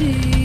see